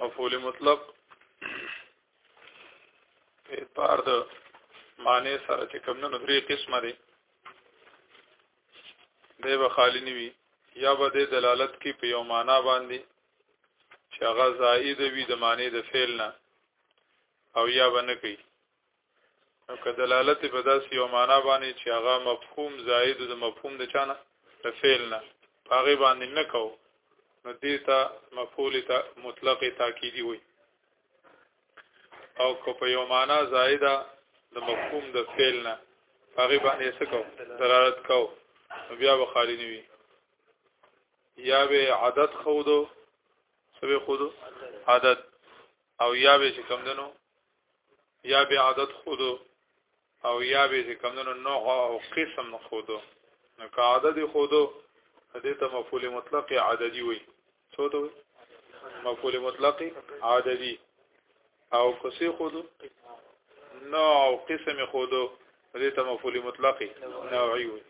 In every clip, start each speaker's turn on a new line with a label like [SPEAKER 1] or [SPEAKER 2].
[SPEAKER 1] مفعول مطلق اعتبار د معنی سره چې کوم نه درې قسمه دي دی به خالی نوي یا به د دلالت کې په یو معنا باندې چې هغه زائد وي د معنی د فعل نه او یا به نه کوي او که دلالت په داسې یو معنا باندې چې هغه مفهوم زائد د مفهوم د چانه د فعل نه هغه باندې نه کو نو دې ته مفعول ته مطلق تاکیدی وي او که په یو معنا زائده د مفهوم د فعل نه هغه باندې څه کو دلالت کو بیا به خالی نه وي یا به عدد خودو سبه خودو عدد او یا به چې کم دنو یا به عادت خود او یا به کمونو نوع او قسم خود نو که عادت خود دې ته مفعول مطلق عددي وي څه ته وي مفعول مطلق عددي او کسي خود نوع او قسم خود دې ته مفعول مطلق نوعي وي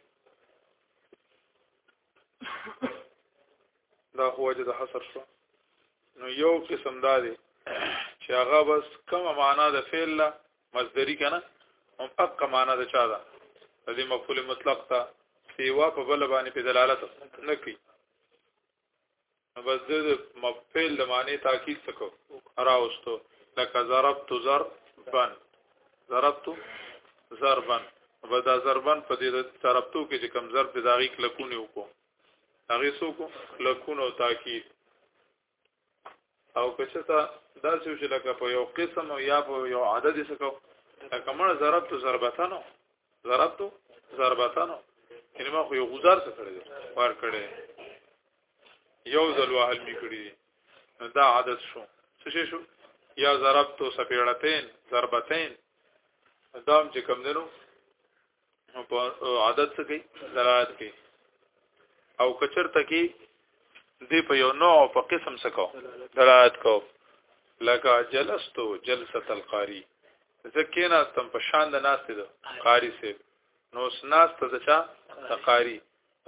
[SPEAKER 1] دا خو وجه د حصر شو نو یو قسم دا دی چې هغه بس کومه معنا د فعل لا مصدری کنه هم اق معنا د چا ده د دې مفعول مطلق ته سیوا په بل باندې په دلالت نه کوي بس د مفعل د معنی تاکید تکو راوستو لکه ضربت ضربن ضربت ضربن په دا ضربن په دې ضربتو کې چې کم ضرب د داغي کلکونه وکړو هغه سو کو کلکونه او تاکید او کچتا دا چې لکه په یو قسم او یا په یو عدد سکو لکه مړه ضربت ضربتنو ضربت ضربتنو کلمه خو یو غزار څه کړی ور کړی یو ځل وهل می کړی دا عادت شو څه شو یا ضربتو سپیړتین ضربتین دام چې کم دنو په عادت څه کوي دلالت کوي او کچر تکي دی په یو نوع په قسم څه کو دلالت کو لکه جلستو جلسه القاری ځکه ناستم په شان د ناستې ده قاری سه نو سناست د چا تقاری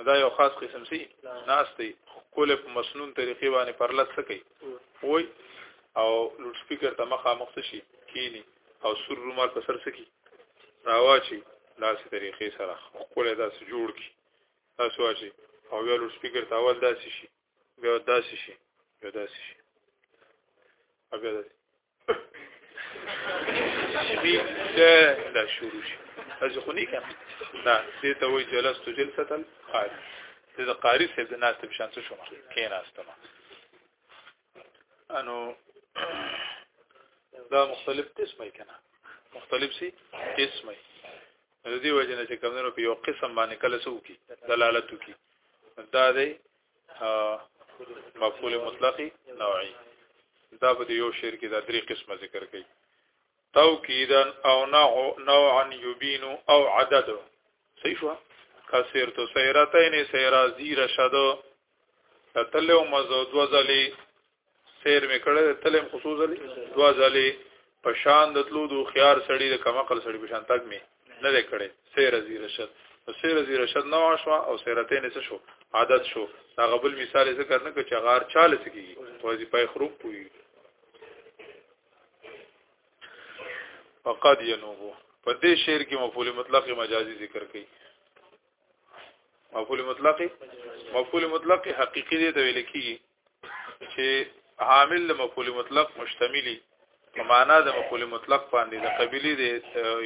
[SPEAKER 1] دا یو خاص قسم سي ناشته کول په مسنون طریقې باندې پرلط سکی وای او لوډ سپیکر ته مخه مخته شي کینی او سر رومال په سر سکی راواچی داسې طریقې سره کول داسې جوړ کی تاسو واچی او بیا لوډ سپیکر ته اول داسې شي بیا داسې شي بیا داسې شي بیا داسې شبي ده لا شروع شي از خو نه کنه نه دې ته وایي جلست جلسه القاری دې د قاری صاحب د ناس په شان څه شو کین استما انو دا مختلف قسمه کنه مختلف سي قسمه د دې وجه نه چې کومو په یو قسم باندې کله څوکي دلالت وکي دا دی مفعول مطلقي نوعي دا به یو شعر کې دا درې قسمه ذکر کړي توکیدا او نوع نوعا یبین او عدد صحیح شو کثیر تو سیرتین سیرا زیر شد تتلو مزود وزلی سیر مې کړی د تلم خصوصا دوا ځلې په شان د تلو د خيار سړی د کمقل سړی په شان تک مې نه دی کړی سیر زی رشد نو سیر زی رشد نه واشو او سیرتین څه شو عادت شو دا غبل مثال ذکر نه کچ غار چاله سکیږي وظیفه خروج پوي فقد ينوبو په دې شعر کې مفعول مطلق مجازي ذکر کړي مفعول مطلق مفعول مطلق حقيقي دې ته ویل کیږي چې حامل د مفعول مطلق مشتملی په معنا د مفعول مطلق باندې د قبيله د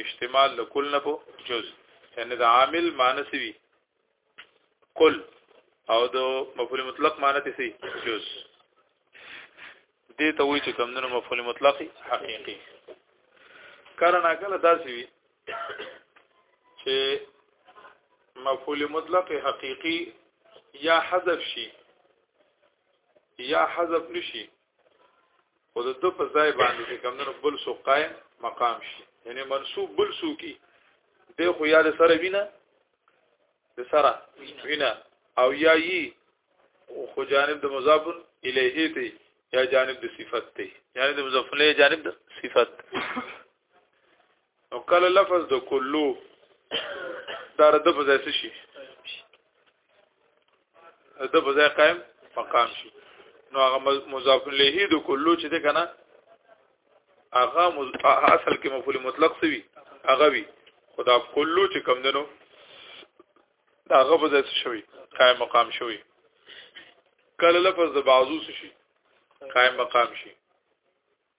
[SPEAKER 1] احتمال له کل نه په جز یعنی د عامل معنی وي کل او د مفعول مطلق معنی څه جز دې ته وایي چې کمونو مفعول مطلق حقيقي کارنا کله داسې وي چې مفعول مطلق حقيقي یا حذف شي یا حذف نشي او د دو په ځای باندې چې کمونو بل سو قائم مقام شي یعنی منصوب بل سو کی د خو یا د سره وینا د سره وینا او یا یي خو جانب د مضاف الیه ته یا جانب د صفت ته یعنی د مضاف الیه جانب د صفت او کله لفظ د کلو دا رد په ځای شي د په ځای قائم مقام شي نو هغه مضاف الیه د کلو چې ده کنه هغه اصل کې مفعول مطلق سوي هغه وي خدا کلو چې کم دنو دا هغه په ځای شوی قائم مقام شوی کله لفظ د بعضو شي قائم مقام شي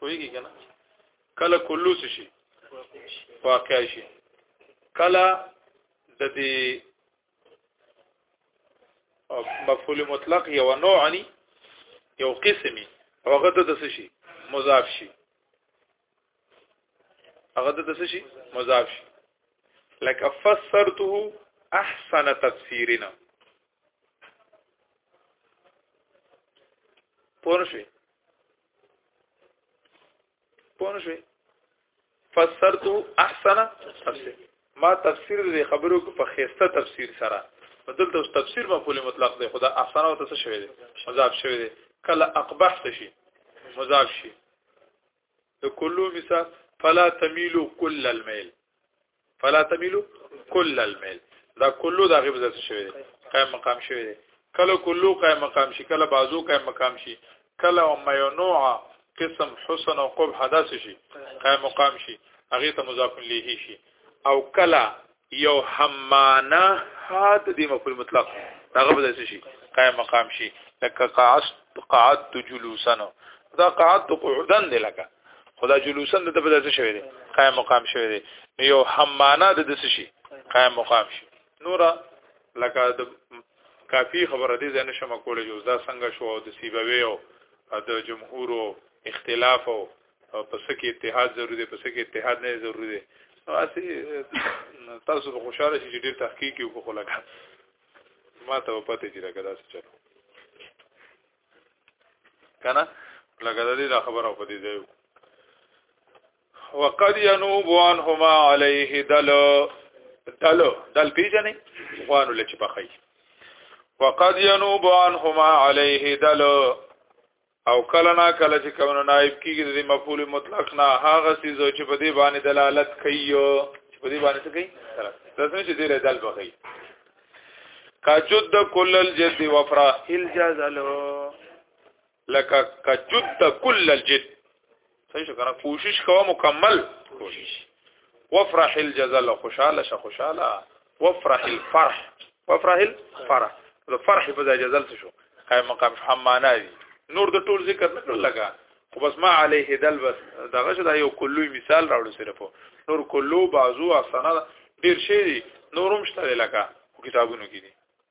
[SPEAKER 1] کویږي کنه کله کلو شي واقع شي کله د دې مفعول مطلق یو نوع ني یو قسمي هغه د څه شي مضاف شي هغه د څه شي مضاف شي لکه فسرته احسن تفسیرنا پوه شئ پوه شئ فسرت احسن تفسیر ما تفسیر دې خبرو کو په خيسته تفسیر سره بدل ته تفسیر مفعول مطلق دی خدا احسن او تاسو شوی دی مضاف شوی دی کله اقبح شي مضاف شي د کلو مثال فلا تميلو كل الميل فلا تميلو كل الميل دا کلو دا غیب ذات شوی دی قائم مقام شوی دی کله کلو قائم مقام شي کله بازو قائم مقام شي کله هم یو نوع قسم حسن او قبح داس شي قائم مقام شي هغه ته مضاف الیه شي او کله یو همانا حد دی مفعول مطلق هغه به څه شي قائم مقام شي لکه قعد قعدت جلوسا دا قعدت قعودا دی لکه خدا جلوسا د په څه شوی دی قائم مقام شوی دی نو یو همانا د څه شي قائم مقام شي نورا لکه د کافی خبره دي زنه شمه کول جو دا څنګه شو د سیبوي او د جمهور اختلاف او او په څه کې اتحاد ضروري دی په څه کې اتحاد نه ضروري دی نو اسی تاسو به خوشاله شئ چې ډیر تحقیق یو په خلک ما ته پته چې راګه داسې چلو کنه لګا دې دا خبره په دې ځای وقد ينوب عنهما عليه دل دل دل پیجنې خوانو لچ بخی وقد ينوب عنهما عليه دل او کله نا کله چې کوم نائب کیږي د مفعول مطلق نه هغه سیز چې په دې باندې دلالت کوي چې په دې باندې څه کوي تاسو چې دې له دل بخي کجد کل الجد وفرا الجزلو لك كجد كل الجد صحیح شو کنه کوشش کوه مکمل کوشش وفرح الجزل خوشاله شه خوشاله وفرح الفرح وفرح الفرح د فرح په ځای جزل څه شو قائم مقام حمانا دي نور د ټول ذکر نه کړل لگا خو بس ما عليه دل بس دغه شدا یو کلوي مثال راوړل سره په نور کلو بازو اسنه ډیر شي نورم شته لکه کتابونو کې دي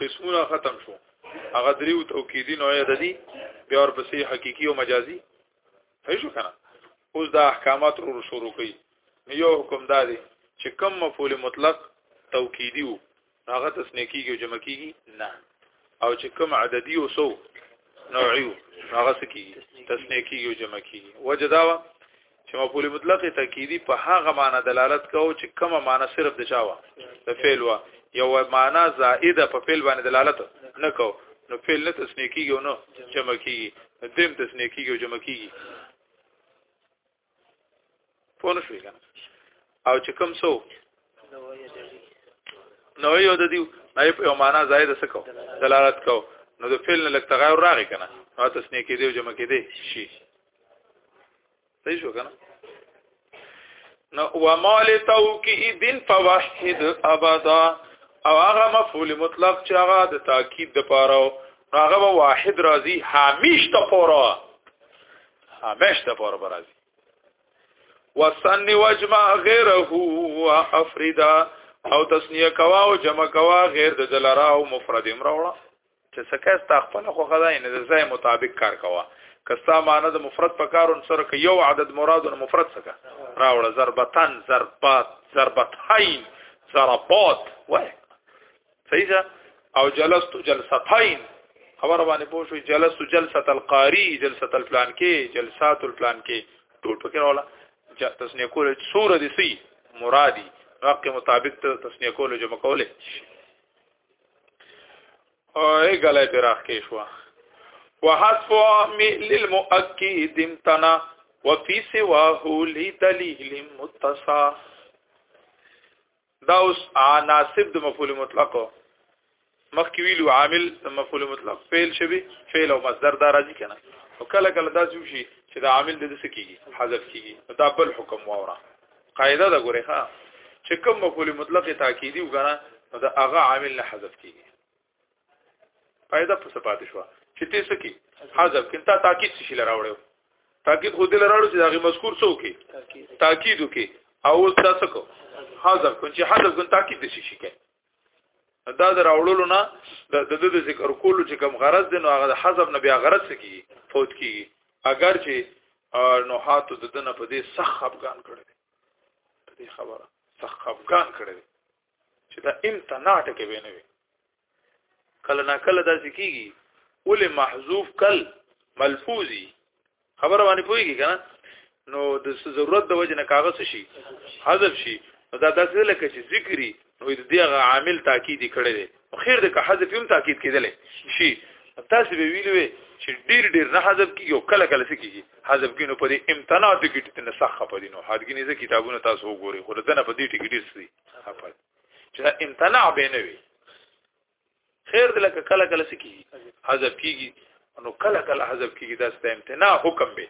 [SPEAKER 1] قسمونه ختم شو هغه دریو توکیدی نوع د دي بیا ورپسې حقيقي او مجازي هي شو کنه اوس دا احکامات ورو شروع کړي یو حکم دا دی چې کم مفعول مطلق توکیدی وو هغه تسنیه کیږي او جمع کیږي نه او چې کم عددی او سو نوعی هغه سکیږي تسنیه کیږي او جمع کیږي وجداوه چې مفعول مطلق تاکیدی په هغه معنی دلالت کوو چې کومه معنی صرف د چا وا د فعل وا یو معنی زائده په فعل باندې دلالت نه کو نو فعل نه تسنیه کیږي او نه جمع کیږي دیم تسنیه کیږي او جمع کیږي پونه شوې کنه او چې کوم سو نو یو د دې نه په معنا زائد څه کو دلالت کو نو د فعل نه لک تغیر راغی کنه نو تسنیه کیږي او جمع کیږي شي صحیح شو کنه نو ومال توکید فوحد ابدا او هغه مفعول مطلق چې هغه د تاکید د پاره هغه واحد راځي همیش ته پوره همیش ته پوره راځي وسن وجمع غیره افردا او تسنیه کوا او جمع کوا غیر د دلرا او مفرد امراوړه چې څکه ستا خپل خو خدای نه د ځای مطابق کار کوه کستا معنی د مفرد په کارون سره کې یو عدد مراد نو مفرد څخه راوړه ضربتن ضربات ضربتين ضربات وای صحیح ده او جلست جلستين خبر باندې پوه شو جلست جلسه القاری جلسه الفلان کې جلسات الفلان کې ټول پکې راولا تسنیه کول سوره دي سي مرادي حق مطابق تسنیه کول جمع کوله او ای غلای پر اخکې شو وحذف للمؤكد امتنا وفي سواه لدليل متصا دا اوس ناسب د مفعول مطلق مخکې ویلو عامل د مفعول مطلق فعل شوی فعل او مصدر دا راځي کنه او کله کله دا شي چې دا عامل د څه کیږي حذف کیږي دا بل حکم وره قاعده دا ګوره ها چې کوم مفعول مطلق تاکیدی وګڼه نو دا هغه عامل نه حذف کیږي قاعده په صفات شو چې ته سکی حذف کینتا تاکید شي لراوړو تاکید خو دې لراوړو چې هغه مذکور څو کې تاکید وکي او تاسو کو حذف کو چې حذف کو تاکید شي شي کې دا دراوړلو نه د د د ذکر کولو چې کم غرض دی نو هغه د حذف نه بیا غرض کیږي فوت کیږي اگر چې نو حاتو د دنه په دې سخت افغان کړی په دې خبره سخت افغان کړی چې دا امتناع ټکه به نه وي کله نا کله دا کیږي ولې محذوف کل ملفوظي خبره باندې پوهیږي کنه نو د ضرورت د وجه نه کاغذ شي حذف شي نو دا داسې لکه چې ذکري نو د دې هغه عامل تاکید کړي دي خیر د که حذف هم تاکید کېدل شي تاسو به ویلوي چې ډیر ډیر نه حذف کیږي او کله کله سکیږي حذف کینو په دې امتناع د کې ته نسخه په دینو حدګینې زه کتابونه تاسو وګورئ خو دنه په دې ټکی ډیر سړي خپل چې امتناع به نه وي خیر دې لکه کله کله سکی حذف کیږي نو کله کله حذف کیږي دا ست امتناع حکم به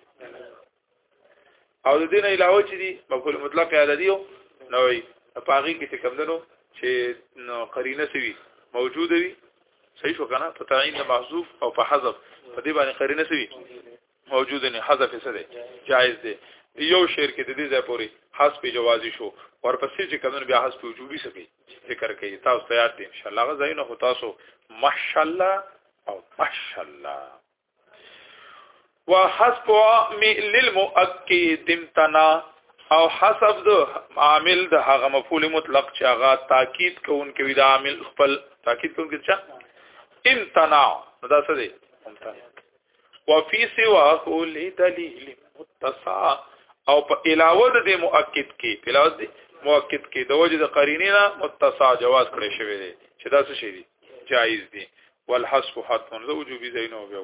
[SPEAKER 1] او د دین علاوه چې دی مفعول مطلق یاد دی نو پاغي کې څه کم دنو چې نو قرینه سوي موجود وي صحیح شو کنه په تعین محذوف او په حذف په دې باندې قرینه سوي موجود نه حذف څه دی جائز دی یو شعر کې د دې ځای پوري حذف جوازي شو ورپسې چې کمن بیا حذف وجوبي سکی ذکر کوي تاسو ته یاد دي ان شاء الله غزاینه هو تاسو ماشاءالله او ماشاءالله وحذف للمؤكد امتنا او حسب د عامل د هغه مفعول مطلق چې هغه تاکید کوونکی وي د عامل خپل تاکید کوونکی چې امتنا دا څه دی وفي سواه لدليل متسع او په علاوه د مؤکد کې په علاوه د مؤکد کې د وجه د قرینه نه متسع جواز کړی شوی دی چې دا څه شي دي جایز دي والحذف حتما زوجو بزینو بیا